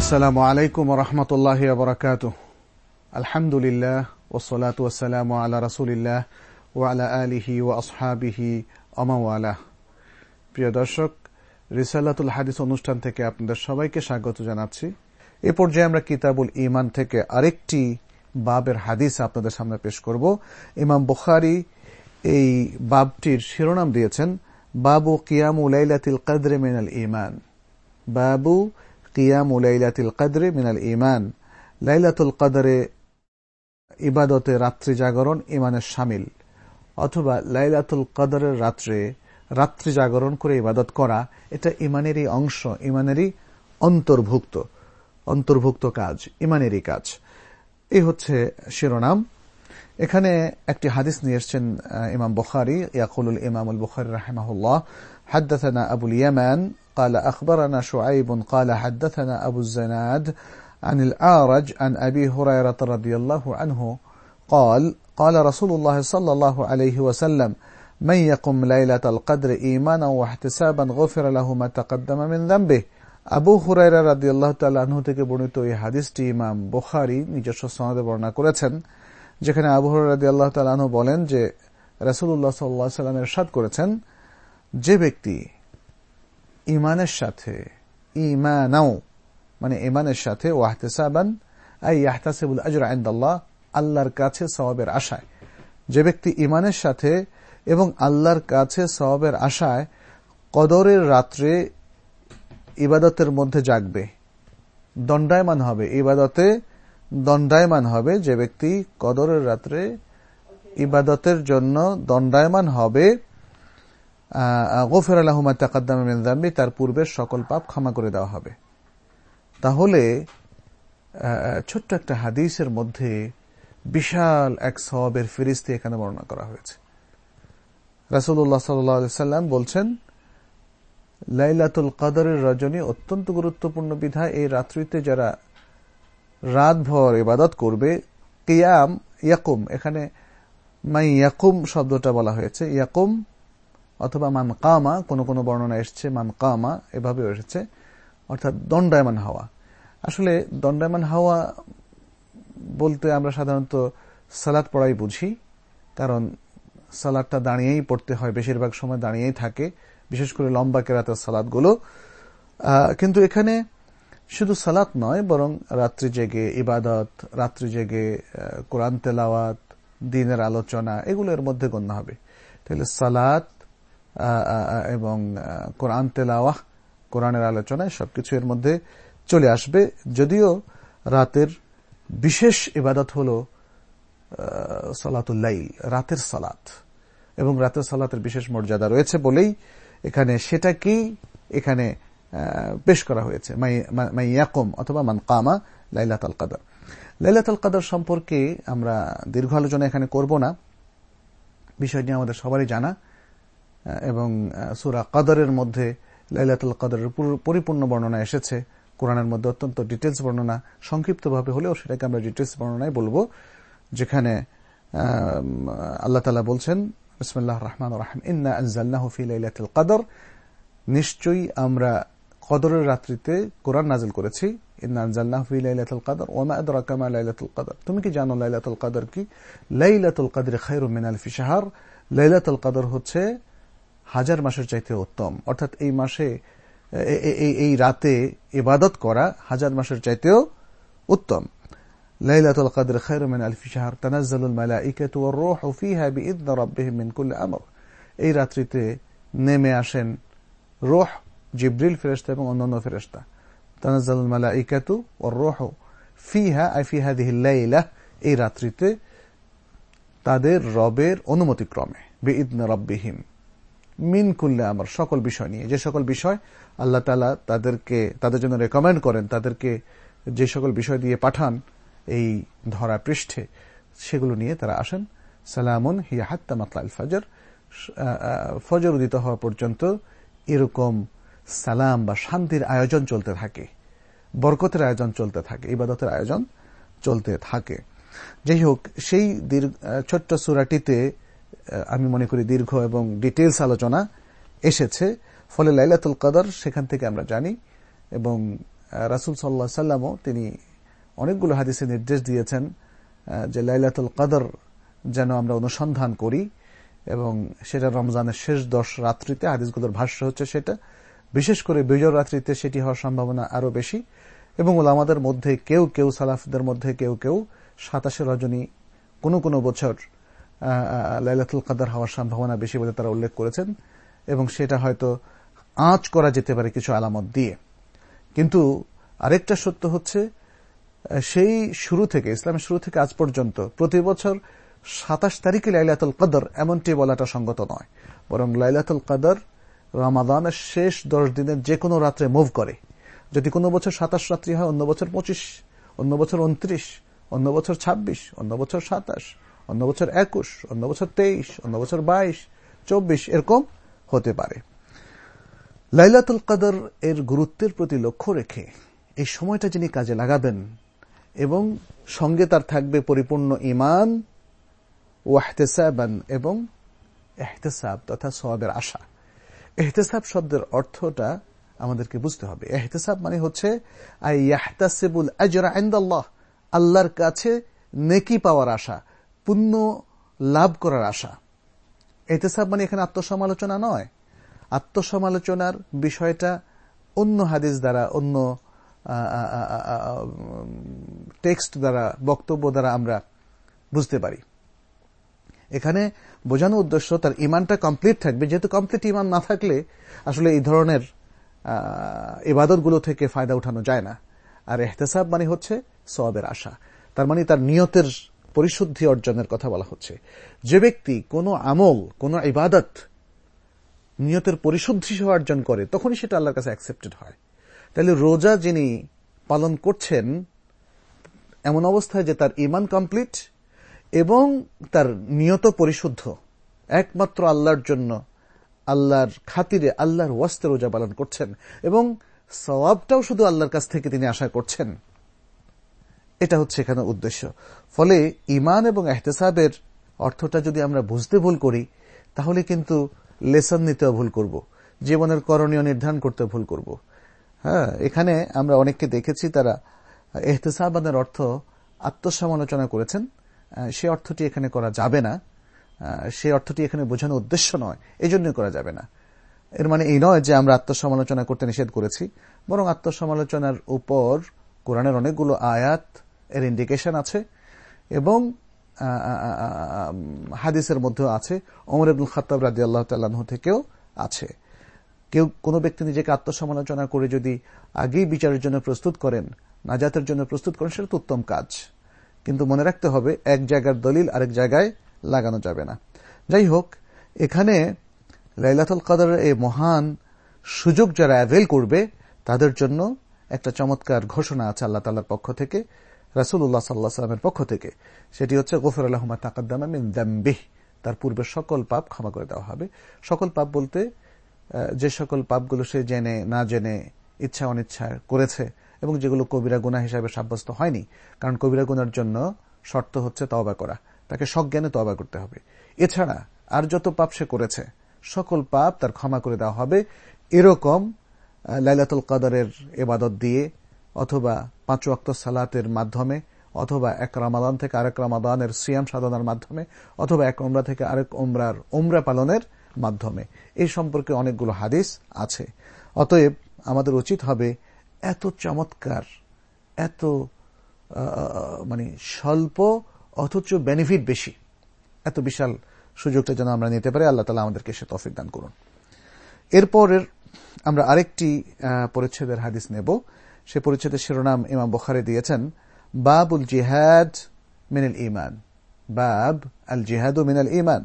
আসসালামু আলাইকুম রহমতুল্লাহ বরকাত আলহামদুলিল্লাহ ওসলাত ওসালাম আলা রসুলিল্লাহ ও আলা আলিহি ও আসহাবিহি অমাওয়ালা প্রিয় দর্শক রিসাল্লাতুল হাদিস অনুষ্ঠান থেকে আপনাদের সবাইকে স্বাগত জানাচ্ছি। এ পর্যায়ে আমরা কিতাবুল ইমান থেকে আরেকটি বাবের হাদিস আপনাদের সামনে পেশ করব। ইমাম বুখারি এই বাবটির শিরোনাম দিয়েছেন, বাবু কিয়াম উলাইলাতিল কদরে মিনাল ইমান বাবু কিয়াম লাইলাতুল কদরে মিনাল ইমান লাইলাতুল কদরে ইবাদতে রাত্রি জাগরণ ইমানের সামিল। অথবা লাইলাতুল কদরের রাত্রে, রাত্রি জাগরণ করে ইবাদত করা, এটা ইমানেরই অংশ, ইমানেরই অন্তর্ভুক্ত। অন্তর্ভুক্ত কাজ, ইমানেরই কাজ। এই হচ্ছে শিরোনাম। এখানে একটি হাদিস নিয়ে এসছেন ইমাম বুখারি ইয়াকুলুল ইমামুল বুখারি রাহিমাহুল্লাহ حدثنا أبو اليمن قال أخبرنا شعيب قال حدثنا أبو الزناد عن الأعرج عن أبي هريرة رضي الله عنه قال قال رسول الله صلى الله عليه وسلم من يقم ليلة القدر إيمانا واحتسابا غفر له ما تقدم من ذنبه আবু হুরাইরা রাদি আল্লাহ তাল্লাহ্ন থেকে বর্ণিত এই হাদিসটি ইমাম বুখারি নিজস্ব সনদে বর্ণনা করেছেন যেখানে আবু হুরাই রাদি আল্লাহ তাল্লাহ্ন বলেন যে রাসুল্লাহ সাল্লাহ সাল্লামের সাদ করেছেন, যে ব্যক্তি ইমানের সাথে ইমানাও মানে ইমানের সাথে, ওয়াহতেসাবান, আই ইয়াহতাসিবুল আজর আইন্দাল্লাহ আল্লাহর কাছে সওয়াবের আশায়। যে ব্যক্তি ইমানের সাথে এবং আল্লাহর কাছে সওয়াবের আশায় কদরের রাত্রে ইবাদতের মধ্যে জাগবে, দণ্ডায়মান হবে। ইবাদতে দণ্ডায়মান হবে যে ব্যক্তি কদরের রাত্রে ইবাদতের জন্য দণ্ডায়মান হবে গোফের আলহমা তাকাদ্দাম তার পূর্বের সকল পাপ ক্ষমা করে দেওয়া হবে। তাহলে ছোট্ট একটা হাদিসের মধ্যে বিশাল এক সবের ফিরিস্তি এখানে বর্ণনা করা হয়েছে। রাসুল্লাহ সাল্লাম বলছেন, লাইলাতুল কাদরের রজনী অত্যন্ত গুরুত্বপূর্ণ বিধায় এই রাত্রিতে যারা রাতভর ইবাদত করবে, কিয়াম, ইয়াকুম, এখানে মাই ইয়াকুম শব্দটা বলা হয়েছে, ইয়াকুম অথবা মান কামা, কোনো কোনো বর্ণনা এসছে, মান কামা এভাবে এসেছে, অর্থাৎ দণ্ডায়মান হাওয়া। আসলে দণ্ডায়মান হাওয়া বলতে আমরা সাধারণত সালাদ পড়াই বুঝি, কারণ সালাদটা দাঁড়িয়েই পড়তে হয়, বেশিরভাগ সময় দাঁড়িয়েই থাকে, বিশেষ করে লম্বা কেরাতের সালাদগুলো কিন্তু এখানে শুধু সালাত নয়, বরং রাত্রি জেগে ইবাদত, রাত্রি জেগে কোরআন তেলাওয়াত, দিনের আলোচনা, এগুলো এর মধ্যে গণ্য হবে। তাহলে সালাত এবং কোরআন তেলাওয়াহ, কোরআনের আলোচনায় সবকিছু এর মধ্যে চলে আসবে। যদিও রাতের বিশেষ ইবাদত হল সালাতুল্লাইল রাতের সালাত। এবং রাতের সালাতের বিশেষ মর্যাদা রয়েছে বলেই এখানে সেটাকেই এখানে পেশ করা হয়েছে। অথবা মান কামা লাইলাত আল কাদর। লাইলাত আল কাদর সম্পর্কে আমরা দীর্ঘ আলোচনা এখানে করব না। বিষয়টি আমাদের সবারই জানা। এবং সুরা কাদরের মধ্যে লাইলাতুল কাদরের পরিপূর্ণ বর্ণনা এসেছে। কোরআনের মধ্যে অত্যন্ত ডিটেলস বর্ণনা, সংক্ষিপ্তভাবে হলেও সেটাকে আমরা ডিটেলস বর্ণনায় বলব, যেখানে আল্লাহ তালা বলছেন বিসমুল্লাহ রহমান রাহিম, ইন্না আনজাল্লাহ ফি লাইলাতুল কাদর নিশ্চয়ই আমরা কদরের রাত্রিতে কোরআন নাজিল করেছি তুমি কি জানো লাইলাতুল কাদর কি? লাইলাতুল কাদর খায়রুম মিন আলফি শাহর। লাইলাতুল কাদর হচ্ছে হাজার মাসের চাইতে উত্তম। অর্থাৎ এই মাসে এই রাতে ইবাদত করা হাজার মাসের চাইতেও উত্তম। লাইলাতুল কদর খায়রু মিন আলফি শাহর। তানাজ্জালুল মালাইকাতু ওয়ার রূহু ফিহা বিইذن রাব্বিহিম কুল্লি আমর। এই রাত্রিতে নেমে আসেন রূহ জিবরিল ফেরেস্তা এবং অন্যান্য ফেরেশতা। তানাজ্জালুল মালাইকাতু ওয়ার রূহু ফিহা, আই ফি হাদিহি লাইলা, এই রাত্রিতে তাদের রবের অনুমতিক্রমে বিইذن রাব্বিহিম, মিন কুল্লে আমার, সকল বিষয় নিয়ে। যে সকল বিষয় আল্লাহ তালা তাদেরকে, তাদের জন্য রেকমেন্ড করেন, তাদেরকে যে সকল বিষয় দিয়ে পাঠান এই ধরা পৃষ্ঠে, সেগুলো নিয়ে তারা আসেন। সালামুন হিয়া হাত্তা মাতলা আল ফজর ফজর উদিত হওয়া পর্যন্ত এরকম সালাম বা শান্তির আয়োজন চলতে থাকে। বরকতের আয়োজন চলতে থাকে, ইবাদতের আয়োজন চলতে থাকে। যাই হোক, সেই ছোট্ট সুরাটিতে আমি মনে করি দীর্ঘ এবং ডিটেলস আলোচনা এসেছে। ফলে লাইলাতুল কদর সেখান থেকে আমরা জানি এবং রাসুল সাল্লাহ সাল্লামও তিনি অনেকগুলো হাদিসে নির্দেশ দিয়েছেন যে লাইলাতুল কদর যেন আমরা অনুসন্ধান করি এবং সেটা রমজানের শেষ দশ রাত্রিতে হাদিসগুলোর ভাষ্য হচ্ছে সেটা। বিশেষ করে বিজয় রাত্রিতে সেটি হওয়ার সম্ভাবনা আরও বেশি, এবং ওলামাদের মধ্যে কেউ কেউ, সালাফদের মধ্যে কেউ কেউ সাতাশে রজনী কোনো কোনো বছর লাইলাতুল কাদার হওয়ার সম্ভাবনা বেশি বলে তারা উল্লেখ করেছেন, এবং সেটা হয়তো আঁচ করা যেতে পারে কিছু আলামত দিয়ে। কিন্তু আরেকটা সত্য হচ্ছে সেই শুরু থেকে, ইসলামের শুরু থেকে আজ পর্যন্ত প্রতি বছর সাতাশ তারিখে লাইলাতুল কাদর এমনটি বলাটা সঙ্গত নয়। বরং লাইলাতুল কদর রামাদানের শেষ দশ দিনের যে কোনো রাত্রে মুভ করে। যদি কোনো বছর সাতাশ রাত্রি হয়, অন্য বছর পঁচিশ, অন্য বছর উনত্রিশ, অন্য বছর ২৬ অন্য বছর সাতাশ, অন্য বছর একুশ, অন্য বছর তেইশ, অন্য বছর বাইশ, চব্বিশ এরকম হতে পারে। লাইলাতুল কাদর এর গুরুত্বের প্রতি লক্ষ্য রেখে এই সময়টা যিনি কাজে লাগাবেন এবং সঙ্গে তার থাকবে পরিপূর্ণ ইমান ওয়াহতেসাবান এবং এহতেসাব তথা সবাবের আশা। এহতেসাব শব্দের অর্থটা আমাদেরকে বুঝতে হবে। এহতেসাব মানে হচ্ছে আল্লাহর কাছে নেকি পাওয়ার আশা, পুণ্য লাভ করার আশা। এহতেসাব মানে এখানে আত্মসমালোচনা নয়। আত্মসমালোচনার বিষয়টা অন্য হাদিস দ্বারা, অন্য টেক্সট দ্বারা, বক্তব্য দ্বারা আমরা বুঝতে পারি। এখানে বোঝানো উদ্দেশ্য তার ইমানটা কমপ্লিট থাকবে। যেহেতু কমপ্লিট ইমান না থাকলে আসলে এই ধরনের ইবাদতগুলো থেকে ফায়দা উঠানো যায় না। আর এহতেসাব মানে হচ্ছে সবের আশা। তার মানে তার নিয়তের পরিশুদ্ধি অর্জনের কথা বলা হচ্ছে। যে ব্যক্তি কোনো আমল, কোন ইবাদত নিয়তের পরিশুদ্ধি সহ অর্জন করে, তখনই সেটা আল্লাহর কাছে অ্যাকসেপ্টেড হয়। তাহলে রোজা যিনি পালন করছেন, এমন অবস্থায় যে তার ইমান কমপ্লিট এবং তার নিয়ত পরিশুদ্ধ। একমাত্র আল্লাহর জন্য, আল্লাহর খাতিরে আল্লাহর ওয়াস্তে রোজা পালন করছেন এবং সওয়াবটাও শুধু আল্লাহর কাছ থেকে তিনি আশা করছেন। এটা হচ্ছে এখানে উদ্দেশ্য। ফলে ইমান এবং এহতেসাবের অর্থটা যদি আমরা বুঝতে ভুল করি, তাহলে কিন্তু লেসন নিতেও ভুল করব। জীবনের করণীয় নির্ধারণ করতে ভুল করব। হ্যাঁ এখানে আমরা অনেককে দেখেছি তারা এহতেসাবাদের অর্থ আত্মসমালোচনা করেছেন। সে অর্থটি এখানে করা যাবে না। সে অর্থটি এখানে বোঝানোর উদ্দেশ্য নয় এই জন্যই করা যাবে না। এর মানে এই নয় যে আমরা আত্মসমালোচনা করতে নিষেধ করেছি, বরং আত্মসমালোচনার উপর কোরআনের অনেকগুলো আয়াত, এর ইন্ডিকেশন আছে, এবং হাদিসের মধ্যেও আছে অমর আব্দুল খাতাব রাজি আল্লাহ তাল্লাহ থেকেও আছে। কেউ কোনো ব্যক্তি নিজেকে আত্মসমালোচনা করে যদি আগেই বিচারের জন্য প্রস্তুত করেন, নাজাতের জন্য প্রস্তুত করেন, সেটা তো উত্তম কাজ। কিন্তু মনে রাখতে হবে, এক জায়গার দলিল আরেক জায়গায় লাগানো যাবে না। যাই হোক, এখানে লাইলাতুল কাদারের এই মহান সুযোগ যারা অ্যাভেল করবে, তাদের জন্য একটা চমৎকার ঘোষণা আছে আল্লাহ তাল্লার পক্ষ থেকে রাসুল্লাহ সাল্লাহ সাল্লামের পক্ষ থেকে। সেটি হচ্ছে, গফর আলহমা তাকাদ্দামা মিন দাম্বিহ তার পূর্বে সকল পাপ ক্ষমা করে দেওয়া হবে। সকল পাপ বলতে যে সকল পাপগুলো সে জেনে, না জেনে ইচ্ছা অনিচ্ছা করেছে এবং যেগুলো কবিরা গুণা হিসাবে সাব্যস্ত হয়নি। কারণ কবিরা গুনার জন্য শর্ত হচ্ছে তবা করা। তাকে সজ্ঞানে তবা করতে হবে। এছাড়া আর যত পাপ সে করেছে, সকল পাপ তার ক্ষমা করে দেওয়া হবে। এরকম লাইলাতুল কাদারের এবাদত দিয়ে অথবা পাঁচ অক্ত সালাতের মাধ্যমে, অথবা এক রামাদান থেকে আরেক রামাদানের সিয়াম সাধনার মাধ্যমে, অথবা এক ওমরা থেকে আরেক ওমরার ওমরা পালনের মাধ্যমে। এই সম্পর্কে অনেকগুলো হাদিস আছে। অতএব আমাদের উচিত হবে এত চমৎকার, এত মানে স্বল্প অথচ বেনিফিট বেশি। এত বিশাল সুযোগটা যেন আমরা নিতে পারি, আল্লাহ তালা আমাদেরকে সে তফিক দান করুন। এরপরের আমরা আরেকটি পরিচ্ছেদের হাদিস নেব। সে পরিচ্ছেদের শিরোনাম ইমাম বখারে দিয়েছেন, বাবুল জিহাদ মিনাল ইমান বাব, আল জিহাদ ও মিনাল ইমান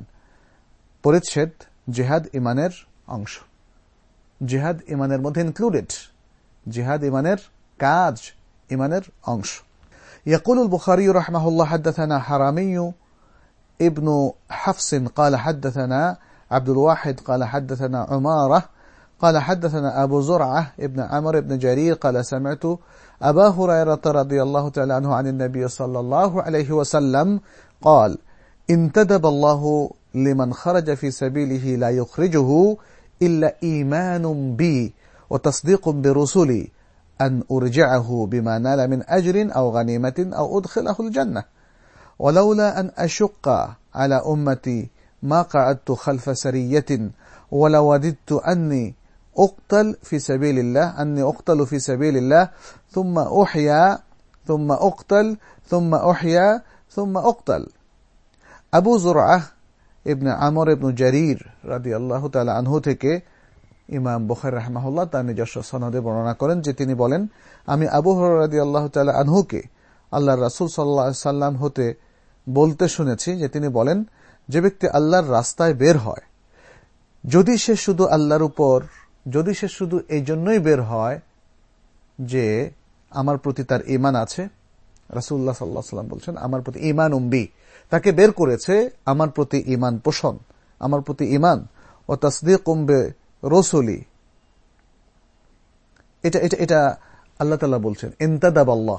পরিচ্ছেদ জেহাদ ইমানের অংশ। জেহাদ ইমানের মধ্যে ইনক্লুডেড জিহাদ ইমানের কাজ ইমানের অংশ يقول البخاري رحمه الله حدثنا حرامي ابن حفص قال حدثنا عبد الواحد قال حدثنا عمارة قال حدثنا أبو زرعة ابن عمر بن جرير قال سمعت أبا هريرة رضي الله تعالى عنه عن النبي صلى الله عليه وسلم قال انتدب الله لمن خرج في سبيله لا يخرجه إلا إيمان بي وتصديق برسلي أن أرجعه بما نال من أجر أو غنيمة أو أدخله الجنة. ولولا أن أشق على أمتي ما قعدت خلف سرية ولوددت أني أقتل في سبيل الله أني أقتل في سبيل الله ثم أحيا ثم أقتل ثم أحيا ثم أقتل. أبو زرعة ابن عمر ابن جرير رضي الله تعالى عنه থেকে ইমাম বুখার রহমাহুল্লাহ তার নিজস্ব সনদে বর্ণনা করেন যে তিনি বলেন, আমি আবু হরাদি আল্লাহ তালা আনহুকে আল্লাহ রাসুল সাল্লাম হতে বলতে শুনেছি যে তিনি বলেন, যে ব্যক্তি আল্লাহর রাস্তায় বের হয়, যদি সে শুধু আল্লাহর উপর, যদি সে শুধু এই জন্যই বের হয় যে আমার প্রতি তার ইমান আছে রাসুল্লাহ সাল্লাহ সাল্লাম বলছেন, আমার প্রতি ইমান উম্বি তাকে বের করেছে আমার প্রতি ইমান পোষণ, আমার প্রতি ইমান ও তসদিক উম্বে রসুলি। এটা এটা এটা আল্লাহ তালা বলছেন, ইন্তাদাব আল্লাহ।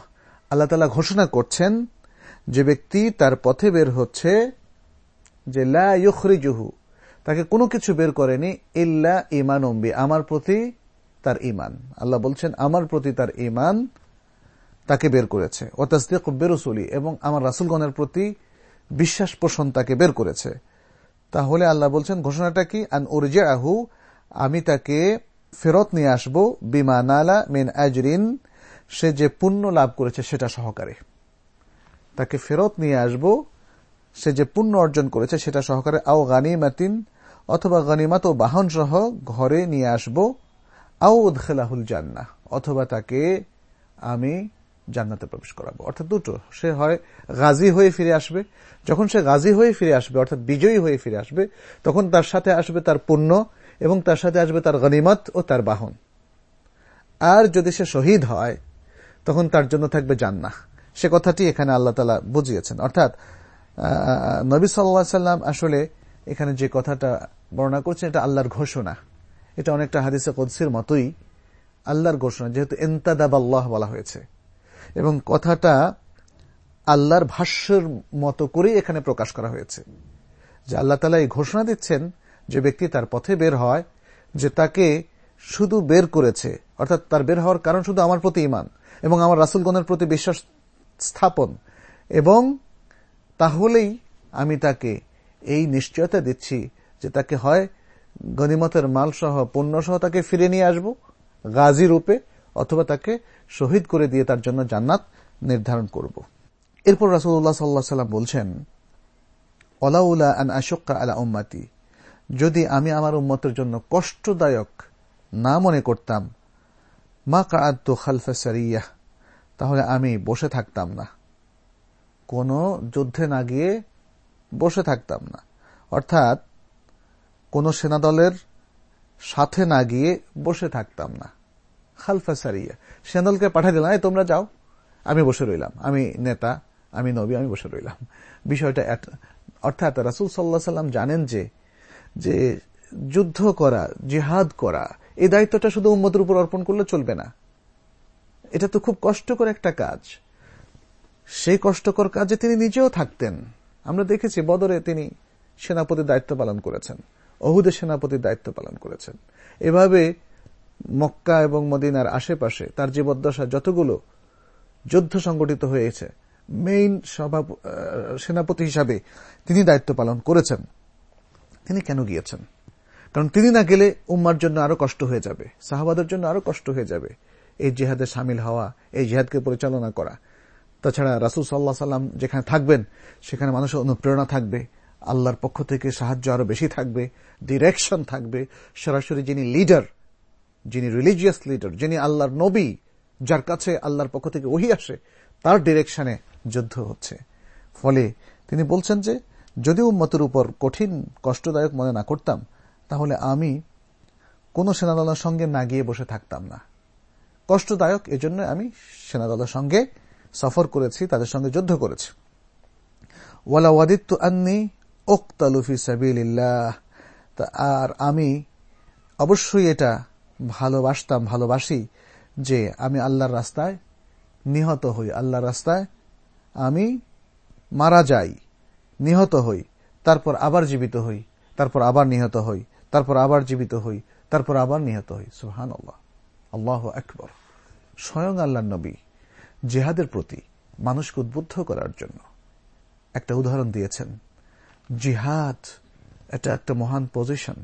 আল্লাহ তালা ঘোষণা করছেন যে ব্যক্তি তার পথে বের হচ্ছে যে লাখরিজুহু তাকে কোনো কিছু বের করেনি, ইল্লা ইমান অম্বি আমার প্রতি তার ইমান আল্লাহ বলছেন, আমার প্রতি তার ইমান তাকে বের করেছে। ও তাসদিক বেরুসুলি, এবং আমার রাসুলগণের প্রতি বিশ্বাস পোষণ তাকে বের করেছে। তাহলে আল্লাহ বলছেন, ঘোষণাটা কি? আন উর্জে আহু আমি তাকে ফেরত নিয়ে আসব, বিমা নালা মিন আজরিন, সে যে পুণ্য লাভ করেছে সেটা সহকারে। তাকে ফেরত নিয়ে আসব, সে যে পুণ্য অর্জন করেছে সেটা সহকারে। আও গানিমাতিন, অথবা গানিমাত বাহন সহ ঘরে নিয়ে আসব। আও উদ্খেলাহুল জান্না, অথবা তাকে আমি জান্নাতে প্রবেশ করাবো। অর্থাৎ দুটো, সে হয় গাজী হয়ে ফিরে আসবে। যখন সে গাজী হয়ে ফিরে আসবে, অর্থাৎ বিজয়ী হয়ে ফিরে আসবে, তখন তার সাথে আসবে তার পুণ্য এবং তার সাথে আসবে তার গনিমত ও তার বাহন। আর যদি সে শহীদ হয়, তখন তার জন্য থাকবে জান্না সে কথাটি এখানে আল্লাহ তালা বুঝিয়েছেন। অর্থাৎ নবী সাল্লা সাল্লাম আসলে এখানে যে কথাটা বর্ণনা করছেন, এটা আল্লাহর ঘোষণা। এটা অনেকটা হাদিসে কদসির মতোই আল্লাহর ঘোষণা, যেহেতু এন্তাদাব আল্লাহ বলা হয়েছে। এবং কথাটা আল্লাহর ভাষ্যের মতো করেই এখানে প্রকাশ করা হয়েছে। যে আল্লাহ তালা এই ঘোষণা দিচ্ছেন যে ব্যক্তি তার পথে বের হয়, যে তাকে শুধু বের করেছে, অর্থাৎ তার বের হওয়ার কারণ শুধু আমার প্রতি ইমান এবং আমার রাসুলগণের প্রতি বিশ্বাস স্থাপন। এবং তাহলেই আমি তাকে এই নিশ্চয়তা দিচ্ছি যে তাকে হয় গনিমতের মাল সহ পণ্য সহ তাকে ফিরে নিয়ে আসব, গাজী রূপে, অথবা তাকে শহীদ করে দিয়ে তার জন্য জান্নাত নির্ধারণ করব। এরপর রাসুল্লাহ সাল্লাহ সাল্লাম বলছেন অলাউলা আন আশোক্কা আলা উম্মাতি। যদি আমি আমার উম্মতের জন্য কষ্টদায়ক না মনে করতাম, মা কাআদ্দু খালফা সারিয়া, তাহলে আমি বসে থাকতাম না। কোনো যুদ্ধে না গিয়ে বসে থাকতাম না। অর্থাৎ কোনো সেনাদলের সাথে না গিয়ে বসে থাকতাম না। খালফা সারিয়া। সেনাদলকে পাঠিয়ে দিলাম তোমরা যাও। আমি বসে রইলাম। আমি নেতা, আমি নবী, আমি বসে রইলাম। বিষয়টা অর্থাৎ রাসুল সাল্লাহ সাল্লাম জানেন যে যে যুদ্ধ করা, জিহাদ করা, এই দায়িত্বটা শুধু উম্মতের উপর অর্পণ করলে চলবে না। এটা তো খুব কষ্টকর একটা কাজ। সেই কষ্টকর কাজে তিনি নিজেও থাকতেন। আমরা দেখেছি বদরে তিনি সেনাপতির দায়িত্ব পালন করেছেন। অহুদে সেনাপতির দায়িত্ব পালন করেছেন। এভাবে মক্কা এবং মদিনার আশেপাশে তার জীবদ্দশা যতগুলো যুদ্ধ সংগঠিত হয়েছে মেইন সভা সেনাপতি হিসাবে তিনি দায়িত্ব পালন করেছেন। তিনি কেন গিয়েছেন? কারণ তিনি না গেলে উম্মার জন্য আরও কষ্ট হয়ে যাবে, সাহাবাদের জন্য আরও কষ্ট হয়ে যাবে। এই জেহাদে সামিল হওয়া, এই জেহাদকে পরিচালনা করা। তাছাড়া রাসুল সাল্লাহ সাল্লাম যেখানে থাকবেন, সেখানে মানুষের অনুপ্রেরণা থাকবে, আল্লাহর পক্ষ থেকে সাহায্য আরও বেশি থাকবে ডিরেকশন থাকবে। সরাসরি যিনি লিডার যিনি রিলিজিয়াস লিডার যিনি আল্লাহর নবী, যার কাছে আল্লাহর পক্ষ থেকে ওহি আসে, তার ডিরেকশনে যুদ্ধ হচ্ছে। ফলে তিনি বলছেন যে যদি উম্মতের উপর কঠিন, কষ্টদায়ক মনে না করতাম, তাহলে আমি কোন সেনাদলের সঙ্গে না গিয়ে বসে থাকতাম না। কষ্টদায়ক এজন্য আমি সেনাদলের সঙ্গে সফর করেছি, তাদের সঙ্গে যুদ্ধ করেছি। ওয়ালা ওয়াদিত্য আন্নি ওক্তালুফি সাবিল্লাহ আর আমি অবশ্যই এটা ভালোবাসতাম, ভালোবাসি যে আমি আল্লাহর রাস্তায় নিহত হই, আল্লাহর রাস্তায় আমি মারা যাই। নিহত হই, তারপর আবার জীবিত হই, তারপর আবার নিহত হই, তারপর আবার জীবিত হই, তারপর আবার নিহত হই। সুহান আল্লাহ আল্লাহ আকবর। স্বয়ং আল্লাহ নবী জেহাদের প্রতি মানুষকে উদ্বুদ্ধ করার জন্য একটা উদাহরণ দিয়েছেন। জিহাদ এটা একটা মহান পজিশন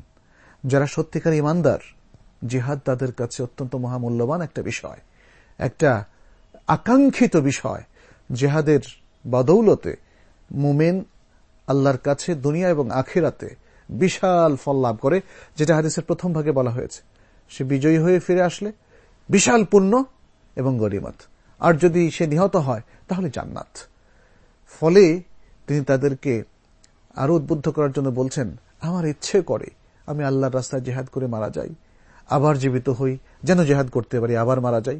যারা সত্যিকার ইমানদার, জিহাদ তাদের কাছে অত্যন্ত মহামূল্যবান একটা বিষয়। একটা আকাঙ্ক্ষিত বিষয়। জেহাদের বদৌলতে মুমেন আল্লাহর কাছে দুনিয়া এবং আখেরাতে বিশাল ফল লাভ করে, যেটা হাদিসের প্রথম ভাগে বলা হয়েছে। সে বিজয়ী হয়ে ফিরে আসলে বিশাল পুণ্য এবং গরিমত। আর যদি সে নিহত হয়, তাহলে জান্নাত। ফলে তিনি তাদেরকে আরও উদ্বুদ্ধ করার জন্য বলছেন, আমার ইচ্ছে করে আমি আল্লাহর রাস্তায় জেহাদ করে মারা যাই। আবার জীবিত হই, যেন জেহাদ করতে পারি, আবার মারা যাই।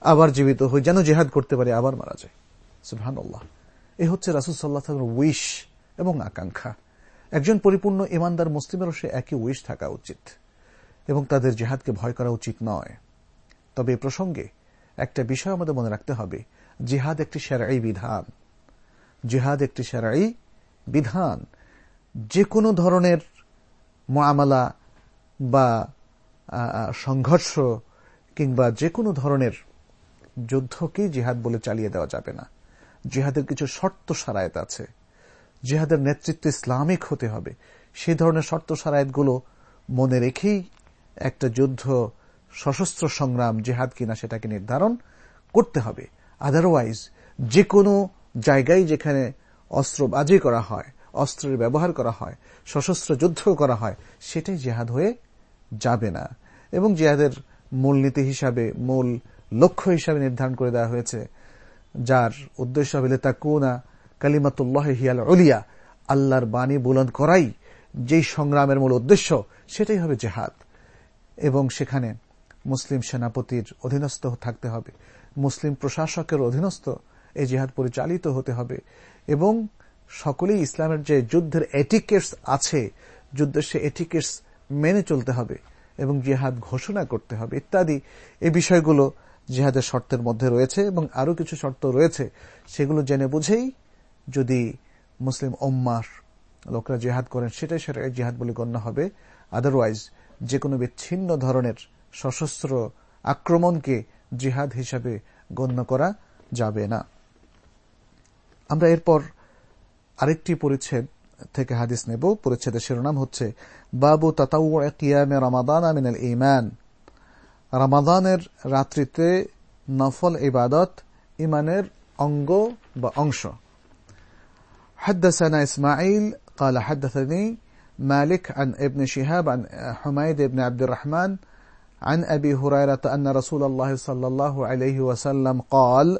আবার জীবিত হই, যেন জেহাদ করতে পারি, আবার মারা যাই। সুহান এ হচ্ছে রাসুল সাল্লাহ উইশ এবং আকাঙ্ক্ষা। একজন পরিপূর্ণ ইমানদার মুসলিমেরও সে একই উইশ থাকা উচিত এবং তাদের জেহাদকে ভয় করা উচিত নয়। তবে এ প্রসঙ্গে একটা বিষয় আমাদের মনে রাখতে হবে। জিহাদ একটি সেরাই বিধান। জিহাদ একটি সেরাই বিধান। যে কোনো ধরনের মামলা বা সংঘর্ষ কিংবা যে কোনো ধরনের যুদ্ধকেই জিহাদ বলে চালিয়ে দেওয়া যাবে না। জিহাদের কিছু শর্ত সারায়ত আছে। জিহাদের নেতৃত্ব ইসলামিক হতে হবে। সেই ধরনের শর্ত সারায়তগুলো মনে রেখেই একটা যুদ্ধ, সশস্ত্র সংগ্রাম জেহাদ কিনা সেটাকে নির্ধারণ করতে হবে। আদারওয়াইজ যে কোনো জায়গায় যেখানে অস্ত্র বাজি করা হয়, অস্ত্রের ব্যবহার করা হয়, সশস্ত্র যুদ্ধ করা হয়, সেটাই জেহাদ হয়ে যাবে না। এবং জেহাদের মূলনীতি হিসাবে, মূল লক্ষ্য হিসাবে নির্ধারণ করে দেওয়া হয়েছে, যার উদ্দেশ্য হবে তাকুনা কালিমাতুল্লাহ হিয়াল অলিয়া আল্লাহর বাণী বুলন্দ করাই যেই সংগ্রামের মূল উদ্দেশ্য, সেটাই হবে জেহাদ। এবং সেখানে মুসলিম সেনাপতির অধীনস্থ থাকতে হবে, মুসলিম প্রশাসকের অধীনস্থ এই জেহাদ পরিচালিত হতে হবে এবং সকলেই ইসলামের যে যুদ্ধের এটিকেটস আছে, যুদ্ধের সে এটিকেটস মেনে চলতে হবে এবং জেহাদ ঘোষণা করতে হবে ইত্যাদি। এই বিষয়গুলো জেহাদের শর্তের মধ্যে রয়েছে এবং আরও কিছু শর্ত রয়েছে, সেগুলো জেনে বুঝেই যদি মুসলিম ওম্মার লোকরা জেহাদ করেন, সেটাই সেটা জেহাদ বলে গণ্য হবে। আদারওয়াইজ যে কোনো বিচ্ছিন্ন ধরনের সশস্ত্র আক্রমণকে জিহাদ হিসাবে গণ্য করা যাবে না। আমরা এরপর আরেকটি পরিচ্ছেদ থেকে হাদিস নেব। পরিচ্ছেদের শিরোনাম হচ্ছে, বাবু তাতাউমে রমাদান আমিনাল ইমান রামাদানের রাত্রিতে নফল ইবাদত ইমানের অঙ্গ বা অংশ। حدثنا إسماعيل قال حدثني مالك عن ابن شهاب عن حميد بن عبد الرحمن عن أبي هريرة أن رسول الله صلى الله عليه وسلم قال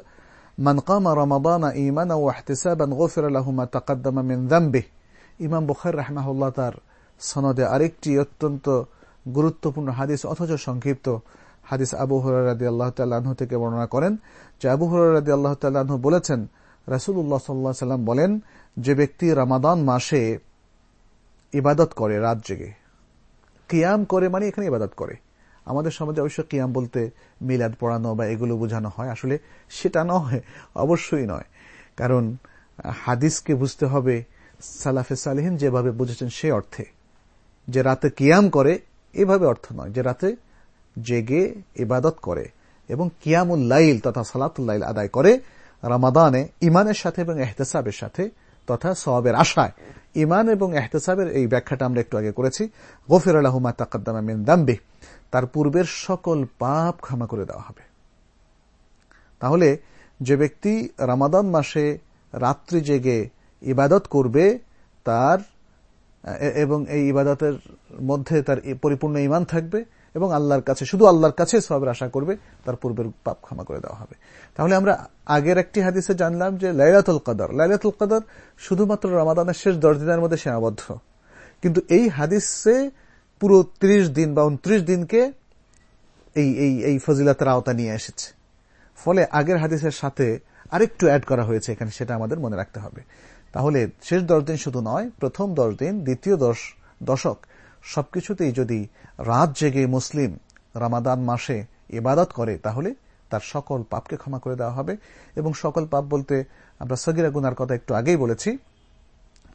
من قام رمضان إيمانا واحتسابا غفر له ما تقدم من ذنبه ইমাম বুখার রাহমাহুল্লাহ তার সনদে আরেকটি অত্যন্ত গুরুত্বপূর্ণ হাদিস অথচ সংক্ষিপ্ত হাদিস আবু হরাদি আল্লাহ তাল্লাহ থেকে বর্ণনা করেন যে আবু হরাদি আল্লাহ তাল্লাহ বলেছেন রাসুল্লাহ সাল্লাহ সাল্লাম বলেন যে ব্যক্তি রামাদান মাসে ইবাদত করে, রাত জেগে। কিয়াম করে মানে এখানে ইবাদত করে। আমাদের সমাজে অবশ্য কিয়াম বলতে মিলাদ পড়ানো বা এগুলো বোঝানো হয়। আসলে সেটা নয়, অবশ্যই নয়। কারণ হাদিসকে বুঝতে হবে, সালাফে সালেহিন যেভাবে বুঝেছেন সে অর্থে। যে রাতে কিয়াম করে, এভাবে অর্থ নয়। যে রাতে জেগে ইবাদত করে এবং কিয়ামুল্লাইল তথা সালাতুল্লাইল আদায় করে, রামাদানে ইমানের সাথে এবং এহতেসাবের সাথে তথা সবের আশায়। ইমান এবং এহতেসাবের এই ব্যাখ্যাটা আমরা একটু আগে করেছি। গফির আলহুমা তাকাদ্দামা মিন দাম্বি তার পূর্বের সকল পাপ ক্ষমা করে দেওয়া হবে। তাহলে যে ব্যক্তি রামাদান মাসে রাত্রি জেগে ইবাদত করবে, তার এবং এই ইবাদতের মধ্যে তার পরিপূর্ণ ইমান থাকবে এবং আল্লাহর কাছে, শুধু আল্লাহর কাছে সবের আশা করবে, তার পূর্বের পাপ ক্ষমা করে দেওয়া হবে। তাহলে আমরা আগের একটি হাদিসে জানলাম যে লাইলাতুল কাদার লাইলাতুল কাদার শুধুমাত্র রমাদানের শেষ দশ দিনের মধ্যে সীমাবদ্ধ। কিন্তু এই হাদিসে পুরো ত্রিশ দিন বা উনত্রিশ দিনকে এই এই এই ফজিলাতের আওতা নিয়ে এসেছে। ফলে আগের হাদিসের সাথে আরেকটু অ্যাড করা হয়েছে এখানে, সেটা আমাদের মনে রাখতে হবে। তাহলে শেষ দশ দিন শুধু নয়, প্রথম দশ দিন, দ্বিতীয় দশ দশক সবকিছুতেই যদি রাত জেগে মুসলিম রামাদান মাসে ইবাদত করে, তাহলে তার সকল পাপকে ক্ষমা করে দেওয়া হবে। এবং সকল পাপ বলতে আমরা সগিরা গুনার কথা একটু আগেই বলেছি,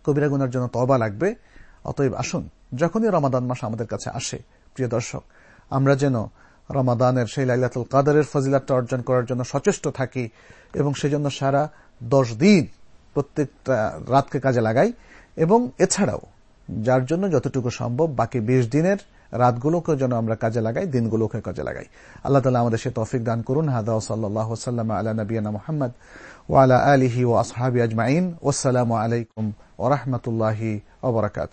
কবিরা গুনার জন্য তবা লাগবে। অতএব আসুন, যখনই রমাদান মাস আমাদের কাছে আসে, প্রিয় দর্শক, আমরা যেন রমাদানের সেই লাইলাতুল কাদারের ফজিলাতটা অর্জন করার জন্য সচেষ্ট থাকি এবং সেজন্য সারা দশ দিন প্রত্যেকটা রাতকে কাজে লাগাই। এবং এছাড়াও যার জন্য যতটুকু সম্ভব বাকি বিশ দিনের রাতগুলোকে যেন আমরা কাজে লাগাই, দিনগুলোকে কাজে লাগাই। আল্লাহ তালা আমাদের সে তফিক দান করুন। হাদা সাল্লাহ সাল্লাম আলা নবীনা মোহাম্মদ ওয়ালা আলহি ও আসহাবি আজমাইন। ওসালামু আলাইকুম ওরহমতুল্লাহি ওবরাকাত